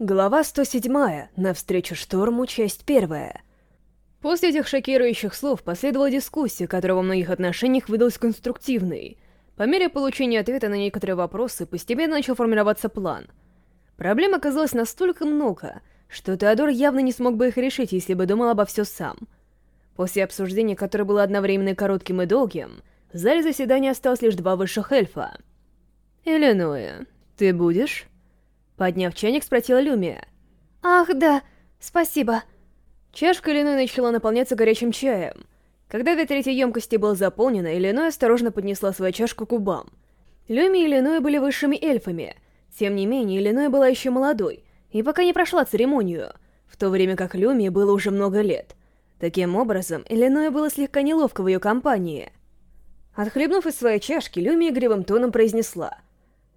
Глава 107. Навстречу шторму. Часть первая. После этих шокирующих слов последовала дискуссия, которая во многих отношениях выдалась конструктивной. По мере получения ответа на некоторые вопросы постепенно начал формироваться план. Проблем оказалось настолько много, что Теодор явно не смог бы их решить, если бы думал обо все сам. После обсуждения, которое было одновременно коротким и долгим, в зале заседания осталось лишь два высших эльфа. «Иллинойя, ты будешь?» Подняв чайник, спросила Люмия. «Ах, да, спасибо». Чашка Иллиной начала наполняться горячим чаем. Когда две трети емкости была заполнена, Иллиной осторожно поднесла свою чашку к губам. Люми и Иллиной были высшими эльфами. Тем не менее, Иллиной была еще молодой, и пока не прошла церемонию, в то время как Люми было уже много лет. Таким образом, Иллиной было слегка неловко в ее компании. Отхлебнув из своей чашки, Люми игривым тоном произнесла —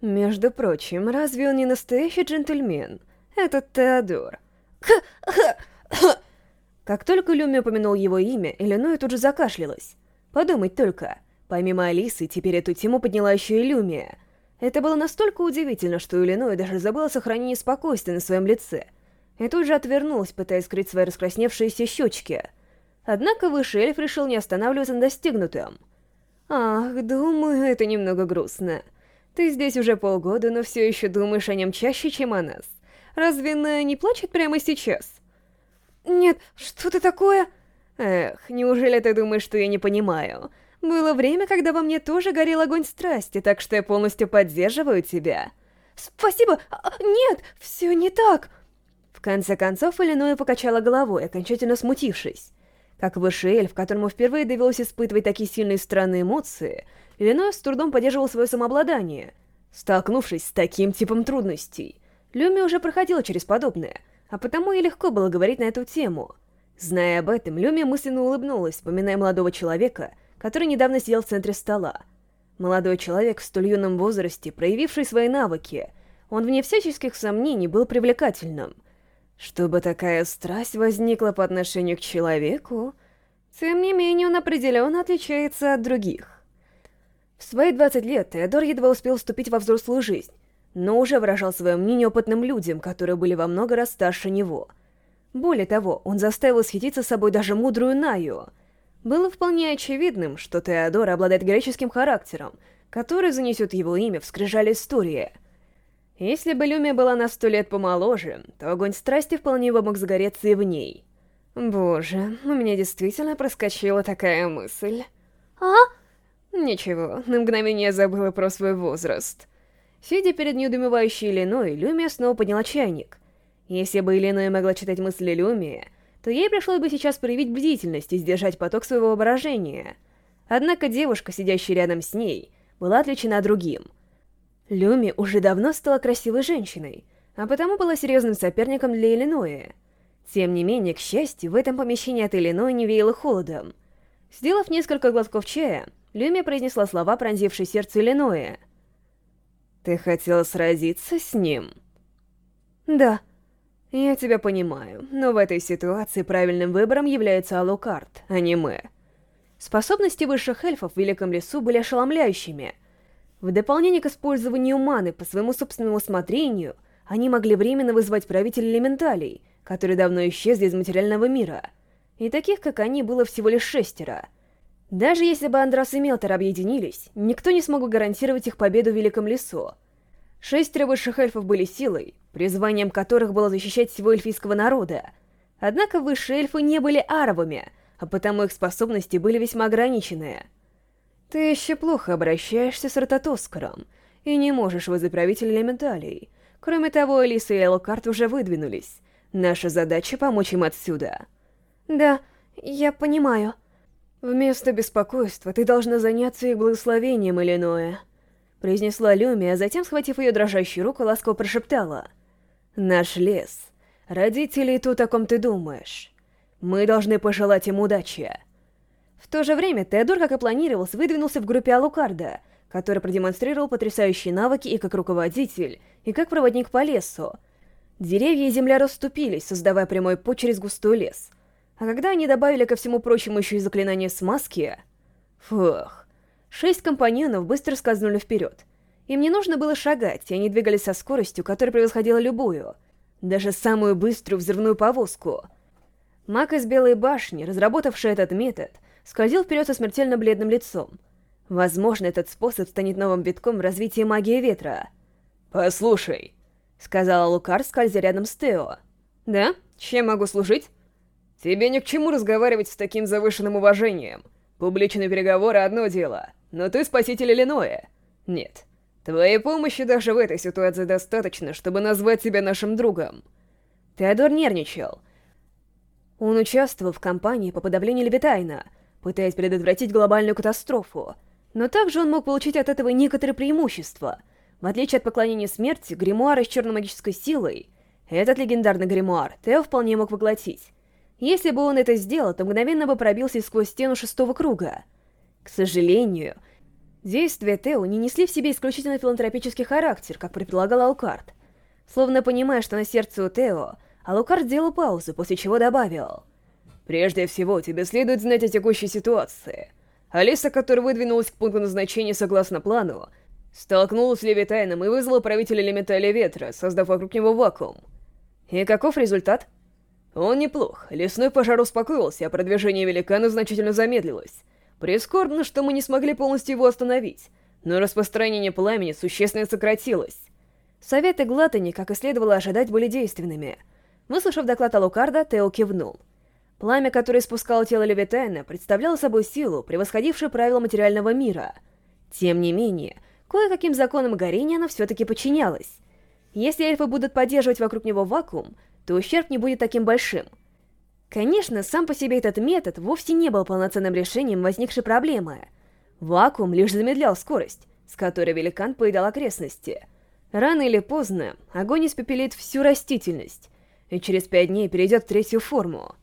между прочим, разве он не настоящий джентльмен? Этот Теодор. Как только Люми упомянул его имя, Иллиной тут же закашлялась. Подумать только, помимо Алисы, теперь эту тему подняла еще и Люмия. Это было настолько удивительно, что Иллиной даже забыла сохранение спокойствия на своем лице. И тут же отвернулась, пытаясь скрыть свои раскрасневшиеся щечки. Однако высший эльф решил не останавливаться на достигнутом. Ах, думаю, это немного грустно. Ты здесь уже полгода, но все еще думаешь о нем чаще, чем о нас. Разве она не плачет прямо сейчас? Нет, что ты такое? Эх, неужели ты думаешь, что я не понимаю? Было время, когда во мне тоже горел огонь страсти, так что я полностью поддерживаю тебя. Спасибо! А, нет, все не так! В конце концов, Иллиноя покачала головой, окончательно смутившись. Как высший эльф, которому впервые довелось испытывать такие сильные странные эмоции, Иллинойс с трудом поддерживал свое самообладание. Столкнувшись с таким типом трудностей, Люми уже проходила через подобное, а потому ей легко было говорить на эту тему. Зная об этом, Люми мысленно улыбнулась, вспоминая молодого человека, который недавно сидел в центре стола. Молодой человек в столь юном возрасте, проявивший свои навыки, он вне всяческих сомнений был привлекательным. Чтобы такая страсть возникла по отношению к человеку, тем не менее он определенно отличается от других. В свои 20 лет Теодор едва успел вступить во взрослую жизнь, но уже выражал свое мнение опытным людям, которые были во много раз старше него. Более того, он заставил восхититься собой даже мудрую Наю. Было вполне очевидным, что Теодор обладает греческим характером, который занесет его имя в скрижаль истории. Если бы Люмия была на сто лет помоложе, то огонь страсти вполне бы мог загореться и в ней. Боже, у меня действительно проскочила такая мысль. «А?» Ничего, на мгновение забыла про свой возраст. Сидя перед неудумевающей Иллиной, Люмия снова подняла чайник. Если бы Иллиной могла читать мысли Люмия, то ей пришлось бы сейчас проявить бдительность и сдержать поток своего воображения. Однако девушка, сидящая рядом с ней, была отвлечена другим. Люми уже давно стала красивой женщиной, а потому была серьезным соперником для Иллиноя. Тем не менее, к счастью, в этом помещении от Иллиноя не веяло холодом. Сделав несколько глотков чая, Люми произнесла слова, пронзившие сердце Иллиноя. «Ты хотела сразиться с ним?» «Да». «Я тебя понимаю, но в этой ситуации правильным выбором является Алукарт, а не мы». Способности высших эльфов в Великом Лесу были ошеломляющими. В дополнение к использованию маны по своему собственному усмотрению, они могли временно вызвать правителей элементалей, которые давно исчезли из материального мира. И таких, как они, было всего лишь шестеро — даже если бы Андрос и Мелтор объединились, никто не смог бы гарантировать их победу в Великом Лесу. Шестеро высших эльфов были силой, призванием которых было защищать всего эльфийского народа. Однако высшие эльфы не были аровами, а потому их способности были весьма ограниченные. Ты еще плохо обращаешься с Рототоскаром и не можешь вызвать правителя элементалей. Кроме того, Алиса и Элокарт уже выдвинулись. Наша задача — помочь им отсюда. Да, я понимаю. «Вместо беспокойства ты должна заняться их благословением, Иллиноя», — произнесла Люми, а затем, схватив ее дрожащую руку, ласково прошептала. «Наш лес. Родители тут, о ком ты думаешь. Мы должны пожелать им удачи». В то же время Теодор, как и планировалось, выдвинулся в группе Алукарда, который продемонстрировал потрясающие навыки и как руководитель, и как проводник по лесу. Деревья и земля расступились, создавая прямой путь через густой лес — а когда они добавили ко всему прочему еще и заклинание смазки... Фух. Шесть компаньонов быстро скользнули вперед. Им не нужно было шагать, и они двигались со скоростью, которая превосходила любую. даже самую быструю взрывную повозку. Маг из Белой башни, разработавший этот метод, скользил вперед со смертельно бледным лицом. Возможно, этот способ станет новым витком в развитии магии ветра. «Послушай», — сказала Лукар, скользя рядом с Тео. «Да? Чем могу служить?» «Тебе ни к чему разговаривать с таким завышенным уважением. Публичные переговоры — одно дело, но ты спаситель Иллиноя. Нет, Твоей помощи даже в этой ситуации достаточно, чтобы назвать себя нашим другом. Теодор нервничал. Он участвовал в кампании по подавлению Левитайна, пытаясь предотвратить глобальную катастрофу. Но также он мог получить от этого некоторые преимущества. В отличие от поклонения смерти, гримуара с черно-магической силой, этот легендарный гримуар Тео вполне мог поглотить. Если бы он это сделал, то мгновенно бы пробился сквозь стену шестого круга. К сожалению, Действия Тео не несли в себе исключительно филантропический характер, как предполагал Алкарт. Словно понимая, что на сердце у Тео, Алукарт сделал паузу, после чего добавил. «Прежде всего, тебе следует знать о текущей ситуации. Алиса, которая выдвинулась к пункту назначения согласно плану, столкнулась с Левитайном и вызвала правителя элементаля ветра, создав вокруг него вакуум. И каков результат? Он неплох. Лесной пожар успокоился, а продвижение великана значительно замедлилось. Прискорбно, что мы не смогли полностью его остановить, но распространение пламени существенно сократилось. Советы Глатани, как и следовало ожидать, были действенными. Выслушав доклад Алукарда, Тео кивнул. Пламя, которое испускало тело Левитайна, представляло собой силу, превосходившую правила материального мира. Тем не менее, кое-каким законам горения оно все-таки подчинялось. Если эльфы будут поддерживать вокруг него вакуум, то ущерб не будет таким большим — Конечно, сам по себе этот метод вовсе не был полноценным решением возникшей проблемы. Вакуум лишь замедлял скорость, с которой великан поедал окрестности. Рано или поздно огонь испепелит всю растительность, и через пять дней перейдет в третью форму.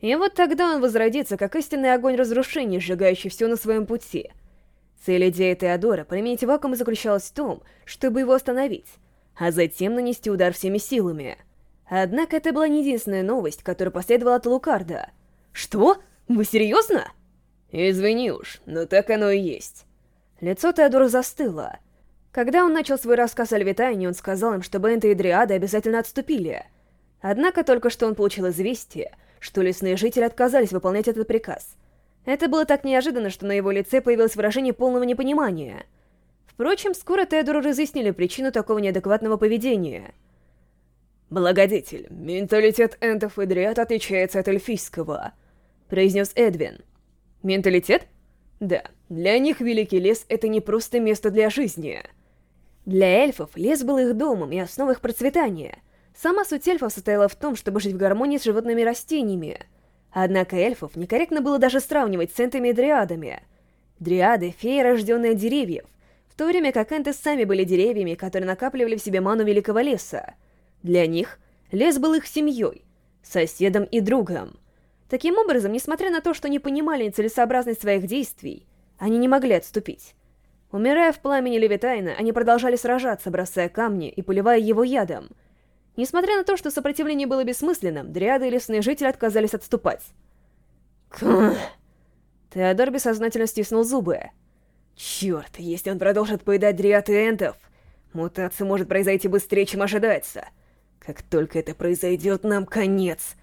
И вот тогда он возродится, как истинный огонь разрушения, сжигающий все на своем пути. Цель идеи Теодора применить вакуум заключалась в том, чтобы его остановить, а затем нанести удар всеми силами — Однако это была не единственная новость, которая последовала от Лукарда. «Что? Вы серьезно?» «Извини уж, но так оно и есть». Лицо Теодора застыло. Когда он начал свой рассказ о Левитайне, он сказал им, что Бенты и Дриады обязательно отступили. Однако только что он получил известие, что лесные жители отказались выполнять этот приказ. Это было так неожиданно, что на его лице появилось выражение полного непонимания. Впрочем, скоро Теодору разъяснили причину такого неадекватного поведения — «Благодетель, менталитет энтов и дриад отличается от эльфийского», — произнес Эдвин. «Менталитет?» «Да, для них Великий Лес — это не просто место для жизни». Для эльфов лес был их домом и основой их процветания. Сама суть эльфов состояла в том, чтобы жить в гармонии с животными и растениями. Однако эльфов некорректно было даже сравнивать с энтами и дриадами. Дриады — феи, рожденные деревьев, в то время как энты сами были деревьями, которые накапливали в себе ману Великого Леса. Для них лес был их семьей, соседом и другом. Таким образом, несмотря на то, что не понимали нецелесообразность своих действий, они не могли отступить. Умирая в пламени Левитайна, они продолжали сражаться, бросая камни и поливая его ядом. Несмотря на то, что сопротивление было бессмысленным, дриады и лесные жители отказались отступать. Кх. Теодор бессознательно стиснул зубы. Черт, если он продолжит поедать дриад и энтов, мутация может произойти быстрее, чем ожидается. Как только это произойдет, нам конец.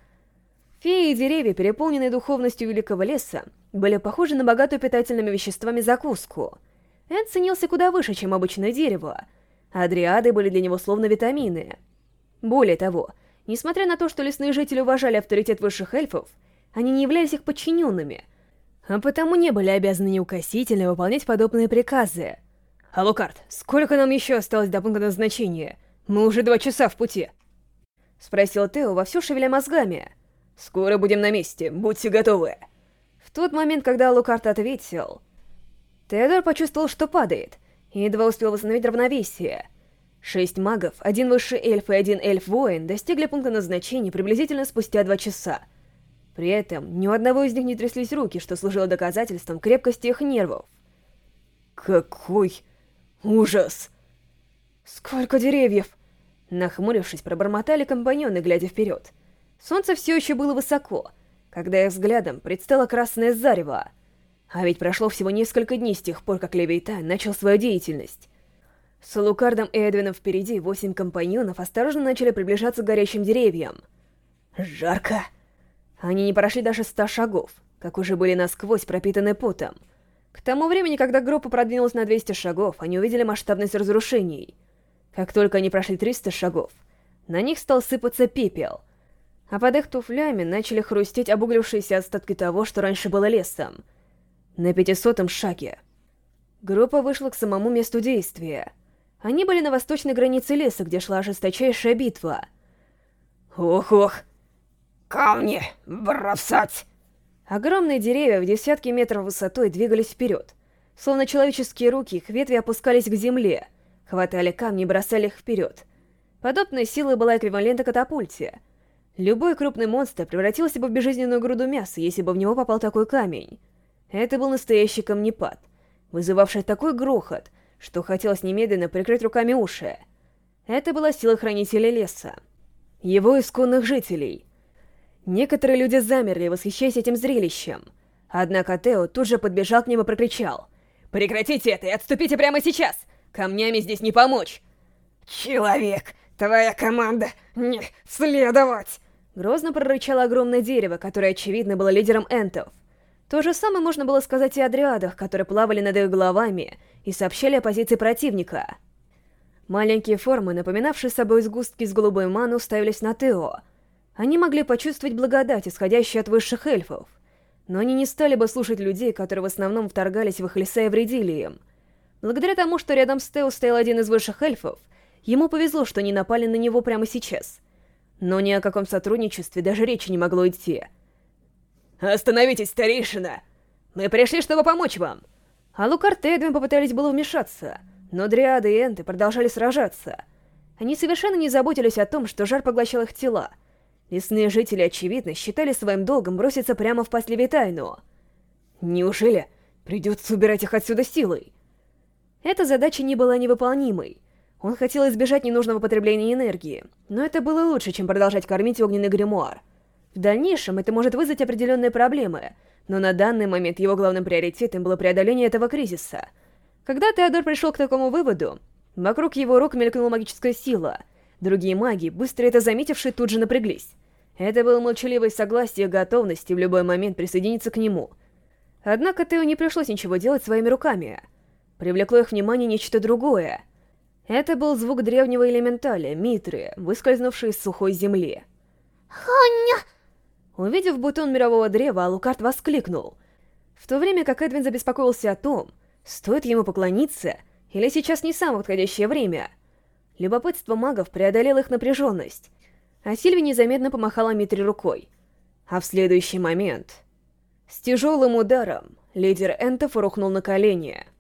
Феи и деревья, переполненные духовностью великого леса, были похожи на богатую питательными веществами закуску. Эд ценился куда выше, чем обычное дерево, а дриады были для него словно витамины. Более того, несмотря на то, что лесные жители уважали авторитет высших эльфов, они не являлись их подчиненными, а потому не были обязаны неукосительно выполнять подобные приказы. «Алукард, сколько нам еще осталось до пункта назначения? Мы уже два часа в пути!» — спросил Тео, вовсю шевеля мозгами. «Скоро будем на месте, будьте готовы!» В тот момент, когда Лукарт ответил, Теодор почувствовал, что падает, и едва успел восстановить равновесие. Шесть магов, один высший эльф и один эльф-воин достигли пункта назначения приблизительно спустя два часа. При этом ни у одного из них не тряслись руки, что служило доказательством крепкости их нервов. «Какой ужас!» «Сколько деревьев!» Нахмурившись, пробормотали компаньоны, глядя вперед. Солнце все еще было высоко, когда их взглядом предстало красное зарево. А ведь прошло всего несколько дней с тех пор, как Левийтан начал свою деятельность. С Лукардом и Эдвином впереди восемь компаньонов осторожно начали приближаться к горящим деревьям. Жарко. Они не прошли даже ста шагов, как уже были насквозь пропитаны потом. К тому времени, когда группа продвинулась на 200 шагов, они увидели масштабность разрушений. Как только они прошли 300 шагов, на них стал сыпаться пепел, а под их туфлями начали хрустеть обуглившиеся остатки того, что раньше было лесом. На пятисотом шаге. Группа вышла к самому месту действия. Они были на восточной границе леса, где шла жесточайшая битва. Ох-ох! Камни бросать! Огромные деревья в десятки метров высотой двигались вперед. Словно человеческие руки, их ветви опускались к земле, хватали камни и бросали их вперед. Подобная сила была эквивалентна катапульте. Любой крупный монстр превратился бы в безжизненную груду мяса, если бы в него попал такой камень. Это был настоящий камнепад, вызывавший такой грохот, что хотелось немедленно прикрыть руками уши. Это была сила Хранителя Леса. Его исконных жителей — Некоторые люди замерли, восхищаясь этим зрелищем. Однако Тео тут же подбежал к ним и прокричал. «Прекратите это и отступите прямо сейчас! Камнями здесь не помочь!» «Человек, твоя команда не следовать!» Грозно прорычало огромное дерево, которое, очевидно, было лидером энтов. То же самое можно было сказать и о дриадах, которые плавали над их головами и сообщали о позиции противника. Маленькие формы, напоминавшие собой сгустки с голубой ману, уставились на Тео — они могли почувствовать благодать, исходящую от высших эльфов, но они не стали бы слушать людей, которые в основном вторгались в их леса и вредили им. Благодаря тому, что рядом с Тео стоял один из высших эльфов, ему повезло, что они напали на него прямо сейчас. Но ни о каком сотрудничестве даже речи не могло идти. «Остановитесь, старейшина! Мы пришли, чтобы помочь вам!» А Лукард и Эдвин попытались было вмешаться, но Дриады и Энты продолжали сражаться. Они совершенно не заботились о том, что жар поглощал их тела, Лесные жители, очевидно, считали своим долгом броситься прямо в пасть Левитайну. Неужели придется убирать их отсюда силой? Эта задача не была невыполнимой. Он хотел избежать ненужного потребления энергии, но это было лучше, чем продолжать кормить огненный гримуар. В дальнейшем это может вызвать определенные проблемы, но на данный момент его главным приоритетом было преодоление этого кризиса. Когда Теодор пришел к такому выводу, вокруг его рук мелькнула магическая сила. Другие маги, быстро это заметившие, тут же напряглись. Это было молчаливое согласие готовности в любой момент присоединиться к нему. Однако Тео не пришлось ничего делать своими руками. Привлекло их внимание нечто другое. Это был звук древнего элементаля, Митры, выскользнувший из сухой земли. «Ханя!» Увидев бутон мирового древа, Алукарт воскликнул. В то время как Эдвин забеспокоился о том, стоит ему поклониться, или сейчас не самое подходящее время. Любопытство магов преодолело их напряженность, а Сильви незаметно помахала Митри рукой. А в следующий момент... С тяжелым ударом лидер Энтов рухнул на колени —